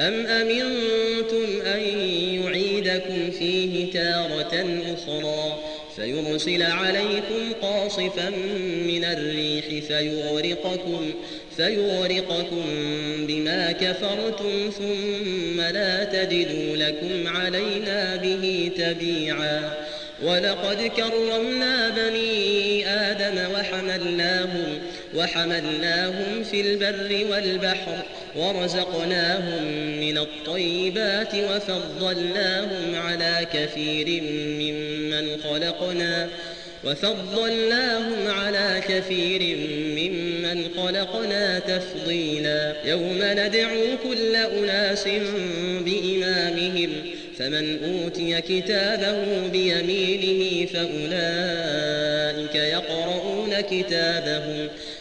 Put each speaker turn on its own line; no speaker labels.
أم أمنتم أن يعيدكم فيه تارة أخرى فيرسل عليكم قاصفا من الريح فيغرقكم فيغرقكم بما كفرتم ثم لا تجدوا لكم علينا به تبيعا ولقد كرمنا بني آدم وحملناهم وحملناهم في البر والبحر ورزقناهم الطيبات وفضلناهم على كثير ممن خلقنا وفضلناهم على كثير ممن خلقنا تفضيلا. يوم ندعو كل أناس بإمامهم فمن أوتي كتابه بيمينه فأولئك يقرؤون كتابهم.